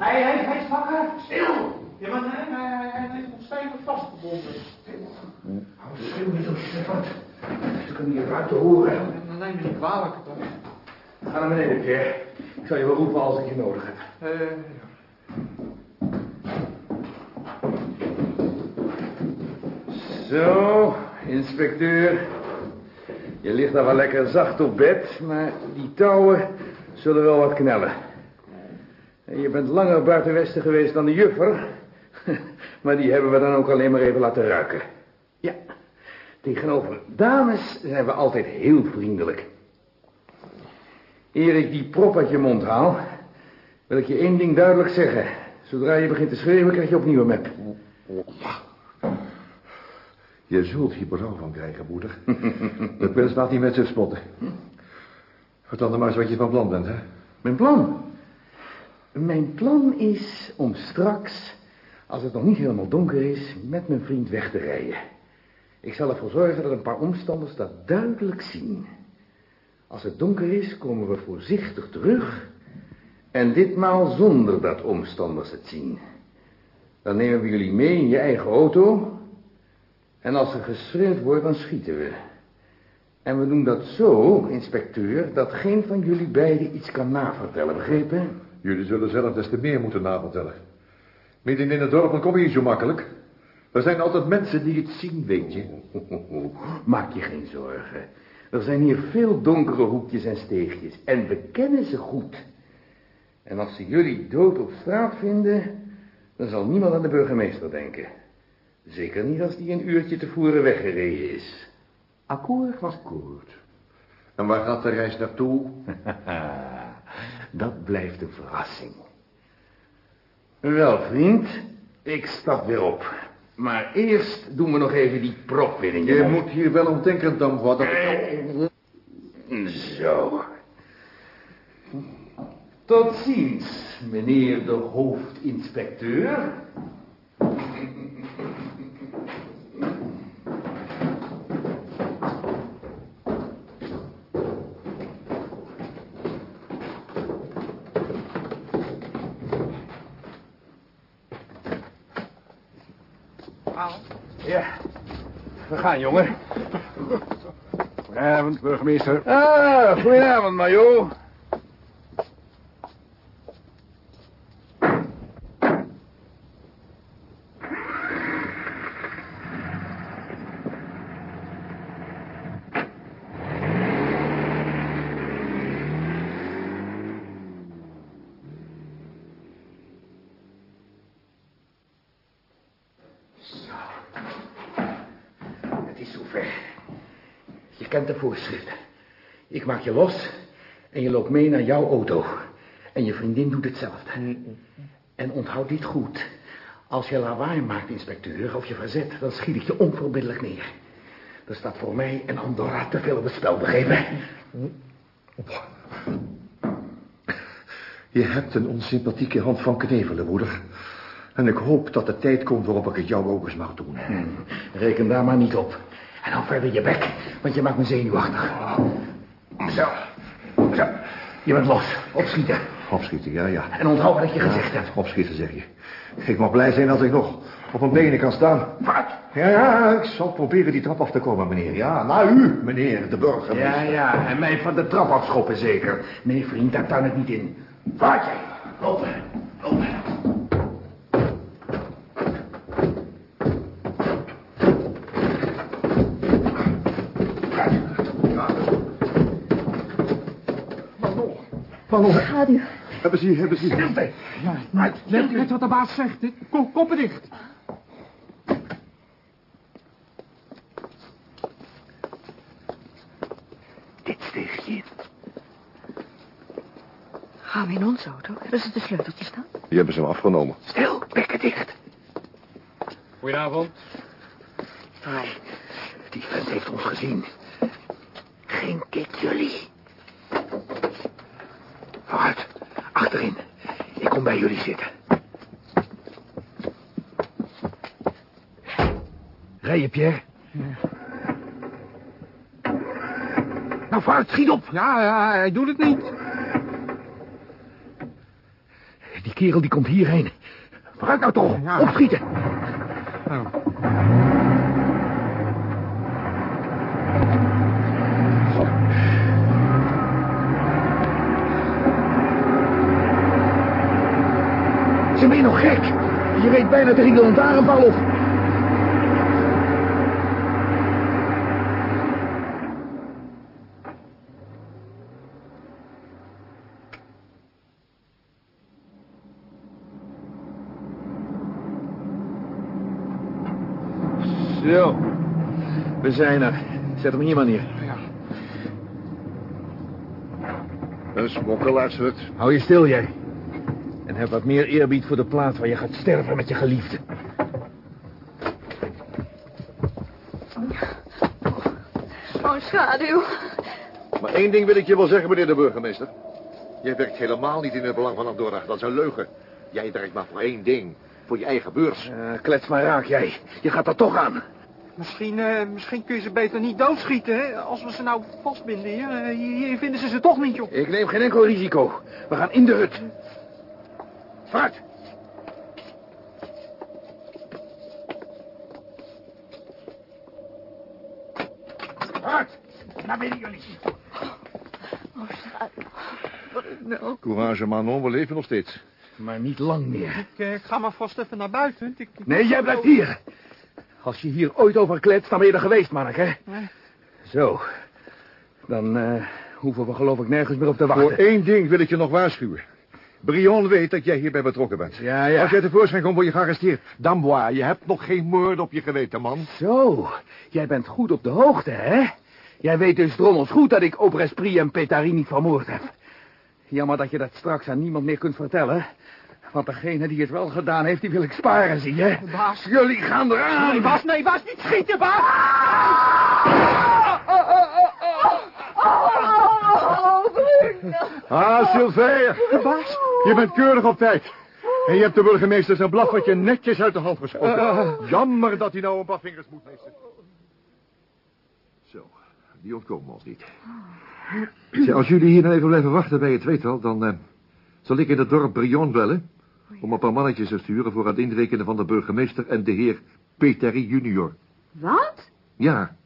Hij, hij, hij is wakker. Stil! Ja, maar hij, hij, hij, hij is nog stijf vastgebonden. Hou de schreeuw niet zo Stefan. Ze kunnen je buiten horen. Dan neem je niet kwalijk, toch? Ga naar beneden, Pierre. Ik zal je wel roepen als ik je nodig heb. Eh, Zo, inspecteur. Je ligt daar wel lekker zacht op bed, maar die touwen zullen wel wat knellen. Je bent langer buiten Westen geweest dan de juffer. Maar die hebben we dan ook alleen maar even laten ruiken. Ja, tegenover dames zijn we altijd heel vriendelijk. Eer ik die prop uit je mond haal, wil ik je één ding duidelijk zeggen. Zodra je begint te schreeuwen, krijg je opnieuw een map. Je zult hier berouw van krijgen, moeder. Dat mens laat niet met zich spotten. Vertel dan maar eens wat je van plan bent, hè? Mijn plan? Mijn plan is om straks, als het nog niet helemaal donker is, met mijn vriend weg te rijden. Ik zal ervoor zorgen dat een paar omstanders dat duidelijk zien. Als het donker is, komen we voorzichtig terug. En ditmaal zonder dat omstanders het zien. Dan nemen we jullie mee in je eigen auto. En als er geschreeuwd wordt, dan schieten we. En we doen dat zo, inspecteur, dat geen van jullie beiden iets kan navertellen, begrepen? Jullie zullen zelf des te meer moeten navertellen. Midden in het dorp dan kom je niet zo makkelijk. Er zijn altijd mensen die het zien, weet je. Maak je geen zorgen. Er zijn hier veel donkere hoekjes en steegjes. En we kennen ze goed. En als ze jullie dood op straat vinden, dan zal niemand aan de burgemeester denken. Zeker niet als die een uurtje te voeren weggereden is. Akkoord? Akkoord. En waar gaat de reis naartoe? Dat blijft een verrassing. Wel, vriend, ik stap weer op. Maar eerst doen we nog even die prop weer in je moet hier wel om denken dan wat. Zo. Tot ziens, meneer de hoofdinspecteur. Ja, we gaan, jongen. Goedenavond, burgemeester. Ah, goedenavond, majoor. Zo. Het is zover. Voorschriften. Ik maak je los en je loopt mee naar jouw auto. En je vriendin doet hetzelfde. En onthoud dit goed. Als je lawaai maakt, inspecteur, of je verzet, dan schiet ik je onverbiddelijk neer. Er staat voor mij en Andorra te veel op het spel, begrepen? Je hebt een onsympathieke hand van knevelen, moeder. En ik hoop dat de tijd komt waarop ik het jou ook eens mag doen. Reken daar maar niet op. En dan verder je bek, want je maakt me zenuwachtig. Zo. Zo. Je bent los. Opschieten. Opschieten, ja, ja. En onthoud wat ik je gezegd heb. Opschieten, zeg je. Ik mag blij zijn als ik nog op mijn benen kan staan. Vaart. Ja, ja, ik zal proberen die trap af te komen, meneer. Ja, naar u, meneer de burgemeester. Ja, ja, en mij van de trap afschoppen zeker. Nee, vriend, daar tuin ik niet in. Vaart jij. Lopen, lopen. Manon, Schaduw. hebben ze hier, hebben ze hier. Stilte. maar let, let wat de baas zegt, hè. Ko- Koppen dicht. Dit steegje. Gaan we in onze auto? Hebben ze de sleuteltjes staan? Die hebben ze hem afgenomen. Stil, bekken dicht. Goedenavond. Ai, die vent heeft ons gezien. Geen kik jullie. Vooruit, achterin. Ik kom bij jullie zitten. Rij je, Pierre? Nou, vooruit, schiet op. Ja, ja, hij doet het niet. Die kerel die komt hierheen. Vooruit nou toch, Ja. opschieten. Nou, Ze ben je nog gek? Je reed bijna tegen de lantaarnpaal op. Zo, we zijn er. Zet hem hier maar neer. ja. Een smokkelaarshut. Hou je stil, jij. En heb wat meer eerbied voor de plaats waar je gaat sterven met je geliefde. Oh, schaduw. Maar één ding wil ik je wel zeggen, meneer de burgemeester. Jij werkt helemaal niet in het belang van Andorra. Dat is een leugen. Jij werkt maar voor één ding. Voor je eigen beurs. Eh, klets maar raak, jij. Je gaat er toch aan. Misschien, eh, misschien kun je ze beter niet doodschieten, hè? Als we ze nou vastbinden hier. eh, hier hier vinden ze ze toch niet, joh. Ik neem geen enkel risico. We gaan in de hut. Vooruit. Vooruit. Naar binnen, jullie. Oh, schaduw. Bruno. Courage, Manon. We leven nog steeds. Maar niet lang meer. Ik, eh, ik ga maar vast even naar buiten. Ik, ik- Nee, jij blijft hier. Als je hier ooit over kletst, dan ben je er geweest, manneke. Nee. Zo. Dan eh, hoeven we geloof ik nergens meer op te Voor wachten. één ding wil ik je nog waarschuwen. Brion weet dat jij hierbij betrokken bent. Ja, ja. Als jij tevoorschijn komt, word je gearresteerd. Dambois, je hebt nog geen moord op je geweten, man. Zo, jij bent goed op de hoogte, hè? Jij weet dus drommels goed dat ik Aubresprit en Petari niet vermoord heb. Jammer dat je dat straks aan niemand meer kunt vertellen. Want degene die het wel gedaan heeft, die wil ik sparen, zie je? Baas. Jullie gaan eraan! Nee, baas, nee, baas, niet schieten, baas! Bruno. Ah, Sylvain. Baas? Je bent keurig op tijd. En je hebt de burgemeester zijn blaffertje netjes uit de hand geschoten. Jammer dat hij nou een paar vingers moet missen. Zo, die ontkomen ons niet. Als jullie hier nou even blijven wachten bij het tweetal, dan eh, zal ik in het dorp Brion bellen... om een paar mannetjes te sturen voor het inrekenen van de burgemeester en de heer Peteri junior. Wat? Ja,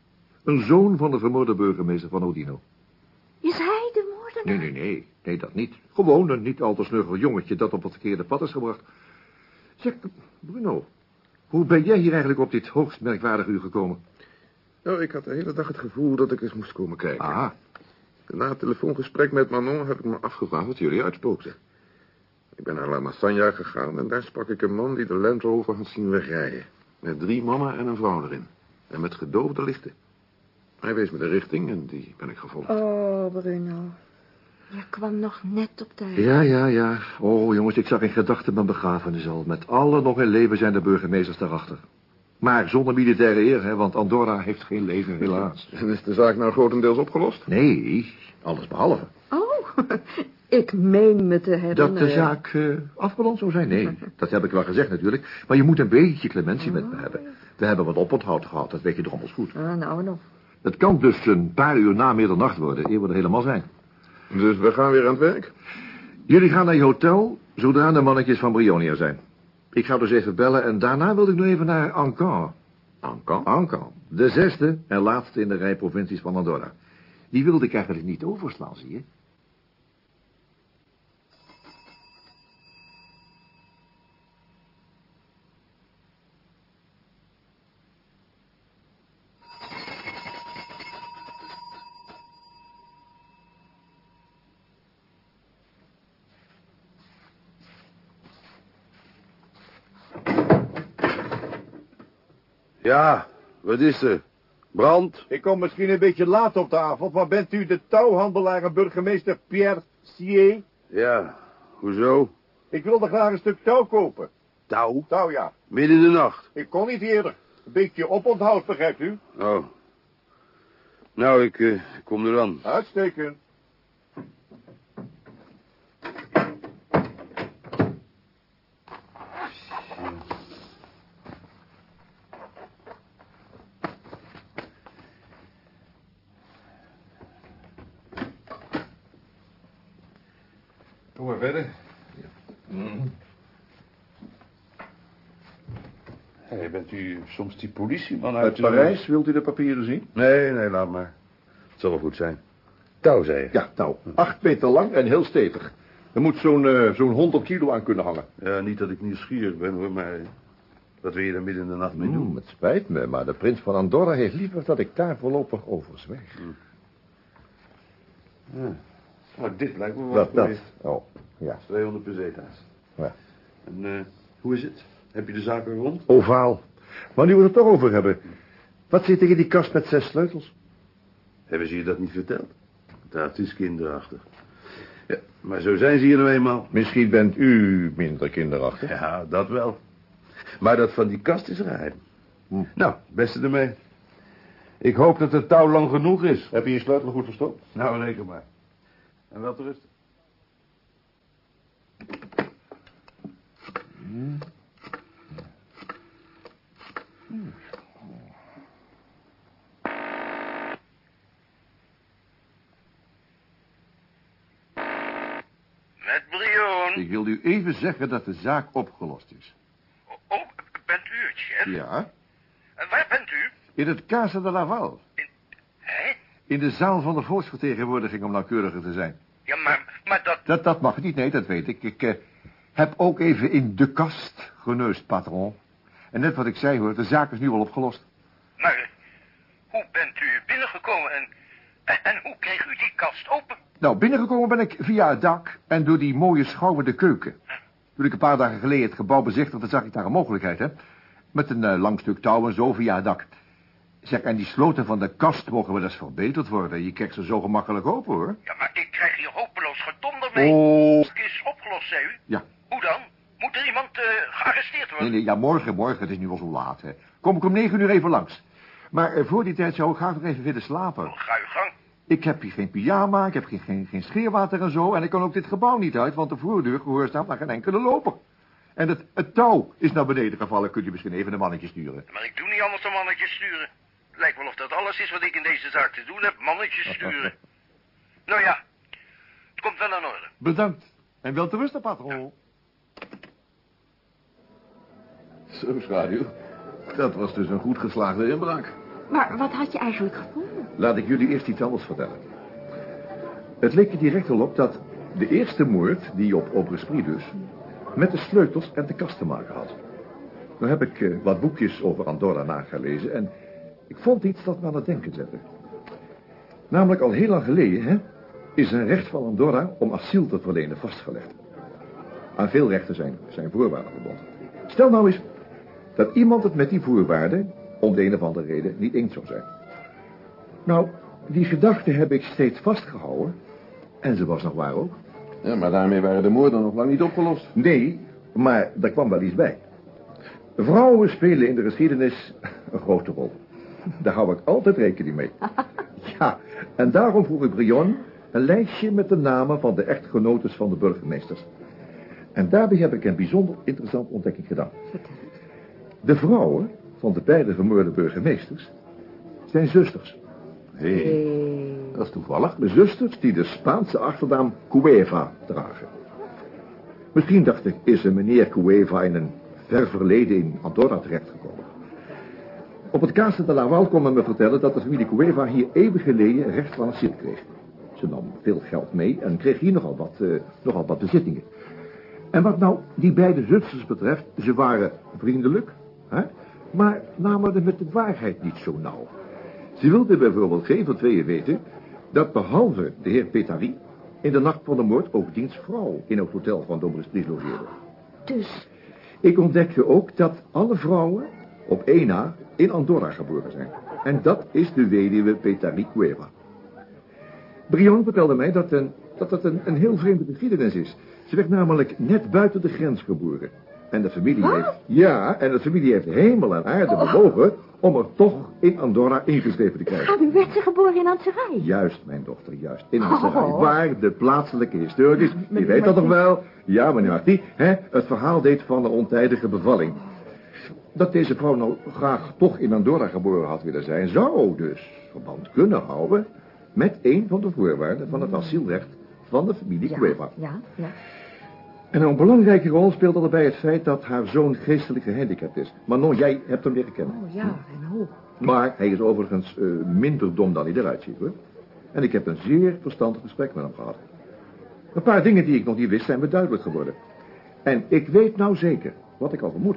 een zoon van de vermoorde burgemeester van Odino. Is hij de moordenaar? Nee, nee, nee. Nee, dat niet. Gewoon een niet al te snuggel jongetje dat op het verkeerde pad is gebracht. Zeg, Bruno, hoe ben jij hier eigenlijk op dit hoogst merkwaardige uur gekomen? Nou, ik had de hele dag het gevoel dat ik eens moest komen kijken. Ah, Na het telefoongesprek met Manon heb ik me afgevraagd wat jullie uitspookten. Ik ben naar La Massagna gegaan en daar sprak ik een man die de Land Rover had zien wegrijden. Met drie mannen en een vrouw erin. En met gedoofde lichten. Hij wees me de richting en die ben ik gevolgd. Oh, Bruno. Kwam nog net op tijd. ja, ja, ja. Oh, jongens, ik zag in gedachten mijn begrafenis al. Met alle nog in leven zijn de burgemeesters daarachter. Maar zonder militaire eer, hè, want Andorra heeft geen leven, helaas. En is de zaak nou grotendeels opgelost? Nee, alles behalve. Oh, ik meen me te Dat herinneren. de zaak eh, afgerond zou zijn? Nee, dat heb ik wel gezegd natuurlijk. Maar je moet een beetje clementie met me hebben. We hebben wat oponthoud gehad, dat weet je drommels goed. Ah, nou nog. Het kan dus een paar uur na middernacht worden, eer we er helemaal zijn. Dus we gaan weer aan het werk? Jullie gaan naar je hotel, zodra de mannetjes van Brionia zijn. Ik ga dus even bellen en daarna wil ik nog even naar Ancan. Ankan? Ancan, de zesde en laatste in de rij provincies van Andorra. Die wilde ik eigenlijk niet overslaan, zie je? Ja, wat is er? Brand? Ik kom misschien een beetje laat op de avond, maar bent u de touwhandelaar en burgemeester Pierre Sier? Ja, hoezo? Ik wilde graag een stuk touw kopen. Touw? Touw, ja. Midden in de nacht? Ik kon niet eerder. Een beetje oponthoud, begrijpt u? Oh. Nou, ik eh, kom eraan. Uitstekend. Kom maar verder. Mm. Bent u soms die politieman uit... Uit Parijs, wilt u de papieren zien? Nee, nee, laat maar. Het zal wel goed zijn. Touw, zei je? Ja, touw. Acht meter lang en heel stevig. Er moet zo'n eh, zo'n 100 kilo aan kunnen hangen. Ja, niet dat ik nieuwsgierig ben, hoor, maar... Wat wil je er midden in de nacht mee hm, doen? Mm, het spijt me, maar de prins van Andorra heeft liever dat ik daar voorlopig over zwijg. Mm. Ja. Nou, dit lijkt me wel Dat. Oh, ja. 200 pesetas. Ja. En eh, hoe is het? Heb je de zaken rond? Ovaal. Maar nu we het toch over hebben. Wat zit er in die kast met zes sleutels? Hebben ze je dat niet verteld? Dat is kinderachtig. Ja, maar zo zijn ze hier nou eenmaal. Misschien bent u minder kinderachtig. Ja, dat wel. Maar dat van die kast is geheim. Hm. Nou, beste ermee. Ik hoop dat het touw lang genoeg is. Heb je je sleutel goed verstopt? Nou, reken maar. En wel te rusten. Met Brion. Ik wil u even zeggen dat de zaak opgelost is. Oh, bent u het, chef? Ja? En waar bent u? In het Casa de Laval. Hè? In de zaal van de volksvertegenwoordiging om nauwkeuriger te zijn. Ja, maar, maar dat... Dat, dat mag niet, nee, dat weet ik. Ik eh, heb ook even in de kast geneust, patron. En net wat ik zei hoor, de zaak is nu al opgelost. Maar hoe bent u binnengekomen en, en, en hoe kreeg u die kast open? Nou, binnengekomen ben ik via het dak en door die mooie schouwende keuken. Toen ik een paar dagen geleden het gebouw bezichtigde, zag ik daar een mogelijkheid, hè. Met een eh, lang stuk touw en zo via het dak. Zeg, en die sloten van de kast mogen wel eens verbeterd worden. Je krijgt ze zo gemakkelijk open, hoor. Ja, maar ik krijg hier hopeloos gedonder mee. Oh. Het is opgelost, zei u? Ja. Hoe dan? Moet er iemand eh, gearresteerd worden? Nee, nee, ja, morgen, morgen. Het is nu al zo laat, hè. Kom ik om negen uur even langs. Maar eh, voor die tijd zou ik graag nog even willen slapen. Ga uw gang. Ik heb hier geen pyjama, ik heb geen, geen, geen scheerwater en zo... en ik kan ook dit gebouw niet uit, want de voordeur gehoorzaamt naar geen enkele loper. En het, het touw is naar beneden gevallen. Kunt u misschien even een mannetje sturen? Maar ik doe niet anders dan mannetjes sturen. Lijkt wel of dat alles is wat ik in deze zaak te doen heb. Mannetjes sturen. nou ja, het komt wel in orde. Bedankt. En wel te rusten, patron. Zo, schaduw. Dat was dus een goed geslaagde inbraak. Maar wat had je eigenlijk gevonden? Laat ik jullie eerst iets anders vertellen. Het leek er direct al op dat de eerste moord, die op Aubesprit dus, met de sleutels en de kast te maken had. Nu heb ik eh, wat boekjes over Andorra nagelezen en ik vond iets dat me aan het denken zette. Namelijk al heel lang geleden, hè, is een recht van Andorra om asiel te verlenen vastgelegd. Aan veel rechten zijn, zijn voorwaarden verbonden. Stel nou eens dat iemand het met die voorwaarden om de een of andere reden niet eens zou zijn. Nou, die gedachte heb ik steeds vastgehouden. En ze was nog waar ook. Ja, maar daarmee waren de moorden nog lang niet opgelost. Nee, maar daar kwam wel iets bij. Vrouwen spelen in de geschiedenis een grote rol. Daar hou ik altijd rekening mee. Ja, en daarom vroeg ik Brion een lijstje met de namen van de echtgenotes van de burgemeesters. En daarbij heb ik een bijzonder interessant ontdekking gedaan. De vrouwen van de beide vermoorde burgemeesters zijn zusters. Hé, dat is toevallig. De zusters die de Spaanse achternaam Cueva dragen. Misschien dacht ik, is een meneer Cueva in een ver verleden in Andorra terechtgekomen. Op het Casa de Laval kon men me vertellen dat de familie Cueva hier eeuwen geleden recht van asiel kreeg. Ze nam veel geld mee en kreeg hier nogal wat, eh, nogal wat bezittingen. En wat nou die beide zusters betreft, ze waren vriendelijk, hè, maar namen het met de waarheid niet zo nauw. Ze wilden bijvoorbeeld geen van tweeën weten dat behalve de heer Petari in de nacht van de moord ook diens vrouw in het hotel van Domrespries logeerde. Dus, Ik ontdekte ook dat alle vrouwen op één na in Andorra geboren zijn. En dat is de weduwe Petari Cueva. Brion vertelde mij dat, een, dat dat een, een heel vreemde geschiedenis is. Ze werd namelijk net buiten de grens geboren. En de familie heeft... Ja, en de familie heeft hemel en aarde bewogen om er toch in Andorra ingeschreven te krijgen. ah, u werd ze geboren in Anserij. Juist, mijn dochter, juist. In Oh. Amsterdam, waar de plaatselijke historicus, die weet dat toch wel? Ja, meneer Martie, hè, het verhaal deed van een ontijdige bevalling. Dat deze vrouw nou graag toch in Andorra geboren had willen zijn, zou dus verband kunnen houden met een van de voorwaarden van het asielrecht van de familie Ja, Cueva. ja, ja. En een belangrijke rol speelt daarbij het feit dat haar zoon geestelijk gehandicapt is. Manon, jij hebt hem leren kennen. Oh ja, en hoe? Maar hij is overigens eh, minder dom dan hij eruit ziet, hoor. En ik heb een zeer verstandig gesprek met hem gehad. Een paar dingen die ik nog niet wist zijn me duidelijk geworden. En ik weet nou zeker wat ik al vermoed.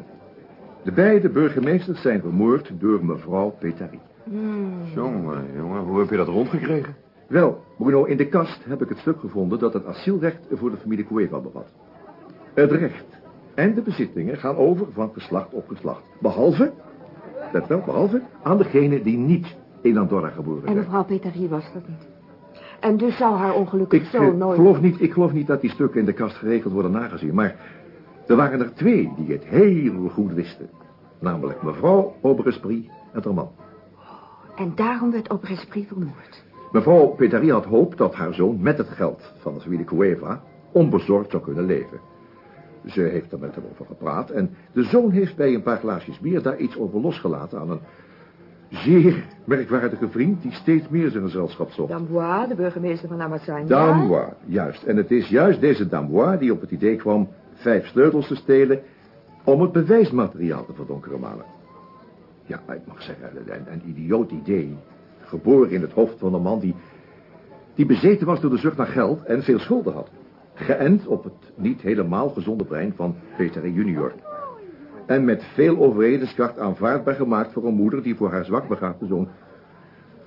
De beide burgemeesters zijn vermoord door mevrouw Petari. Jongen, jongen, hoe heb je dat rondgekregen? Wel, Bruno, in de kast heb ik het stuk gevonden dat het asielrecht voor de familie Cueva bevat. Het recht en de bezittingen gaan over van geslacht op geslacht. Behalve, let wel, behalve aan degene die niet in Andorra geboren En zijn. mevrouw Peterie was dat niet. En dus zou haar ongelukkig Ik, zo nooit... geloof niet, ik geloof niet dat die stukken in de kast geregeld worden nagezien, maar er waren er twee die het heel goed wisten. Namelijk mevrouw Aubesprit en haar man. En daarom werd Obresprit vermoord. Mevrouw Petari had hoop dat haar zoon met het geld van de familie Cueva onbezorgd zou kunnen leven. Ze heeft er met hem over gepraat en de zoon heeft bij een paar glaasjes bier daar iets over losgelaten aan een zeer merkwaardige vriend die steeds meer zijn gezelschap zocht. Dambois, de burgemeester van Amazonia. Dambois, juist. En het is juist deze Dambois die op het idee kwam vijf sleutels te stelen om het bewijsmateriaal te verdonkeren malen. Ja, ik mag zeggen, een, een idioot idee. Geboren in het hoofd van een man die, die bezeten was door de zucht naar geld en veel schulden had. Geënt op het niet helemaal gezonde brein van Peter junior. En met veel overredenskracht aanvaardbaar gemaakt voor een moeder die voor haar zwak begaafde zoon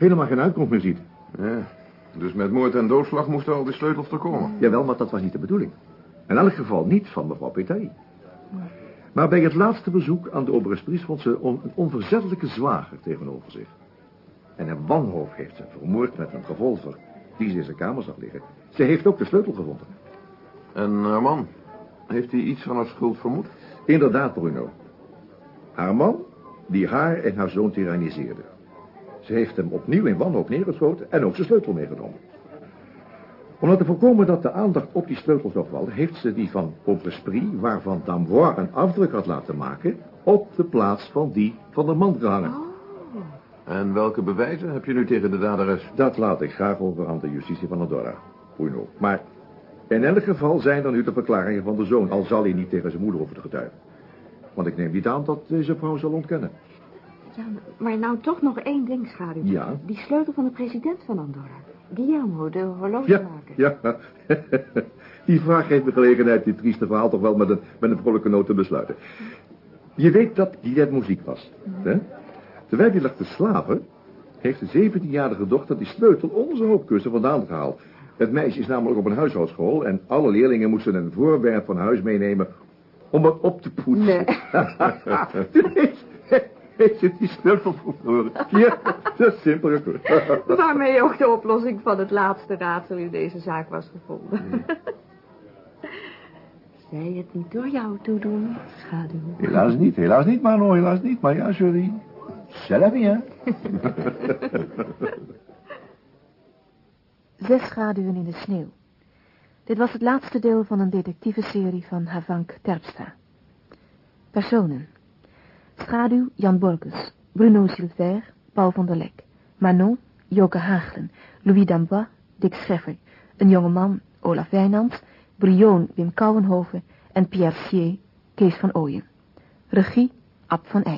helemaal geen uitkomst meer ziet. Ja, dus met moord en doodslag moesten al die sleutels er komen. Jawel, maar dat was niet de bedoeling. In elk geval niet van mevrouw Petari. Maar bij het laatste bezoek aan de Oberespries vond ze on- een onverzettelijke zwager tegenover zich. En een wanhoop heeft ze vermoord met een revolver die ze in zijn kamer zag liggen. Ze heeft ook de sleutel gevonden. En haar man, heeft hij iets van haar schuld vermoed? Inderdaad, Bruno. Haar man, die haar en haar zoon tyranniseerde. Ze heeft hem opnieuw in wanhoop neergeschoten en ook zijn sleutel meegenomen. Om nou te voorkomen dat de aandacht op die sleutel zou vallen... heeft ze die van Aubesprit, waarvan Dambois een afdruk had laten maken... op de plaats van die van de man gehangen. En welke bewijzen heb je nu tegen de daderes? Dat laat ik graag over aan de justitie van Andorra, Bruno. Maar in elk geval zijn er nu de verklaringen van de zoon... al zal hij niet tegen zijn moeder over te getuigen. Want ik neem niet aan dat deze vrouw zal ontkennen. Ja, maar nou toch nog één ding, schaduw. Ja? Die sleutel van de president van Andorra. Guillermo, de Ja, horlogemaker. ja. Die vraag geeft me gelegenheid dit trieste verhaal toch wel met een, met een vrolijke noot te besluiten. Je weet dat Guillermo ziek was. Hè? Terwijl hij lag te slapen, heeft de 17-jarige dochter die sleutel onder zijn hoofdkussen vandaan gehaald. Het meisje is namelijk op een huishoudschool en alle leerlingen moesten een voorwerp van huis meenemen om het op te poetsen. Nee. Heeft- ze die sleutel verloren. Ja, dat is simpel. Waarmee ook de oplossing van het laatste raadsel in deze zaak was gevonden. Zij het niet door jou toedoen, schaduw. Helaas niet, helaas niet, Mano, helaas niet. Maar ja, sorry. C'est hè? Zes schaduwen in de sneeuw. Dit was het laatste deel van een detectiveserie van Havank Terpstra. Personen. Schaduw Jan Borkus, Bruno Silver, Paul van der Lek. Manon, Joke Haaglen, Louis Dambois, Dick Scheffer, een jongeman, Olaf Wijnands, Brion Wim Kouwenhoven en Pierre Sier, Kees van Ooyen. Regie, Ab van Eyck.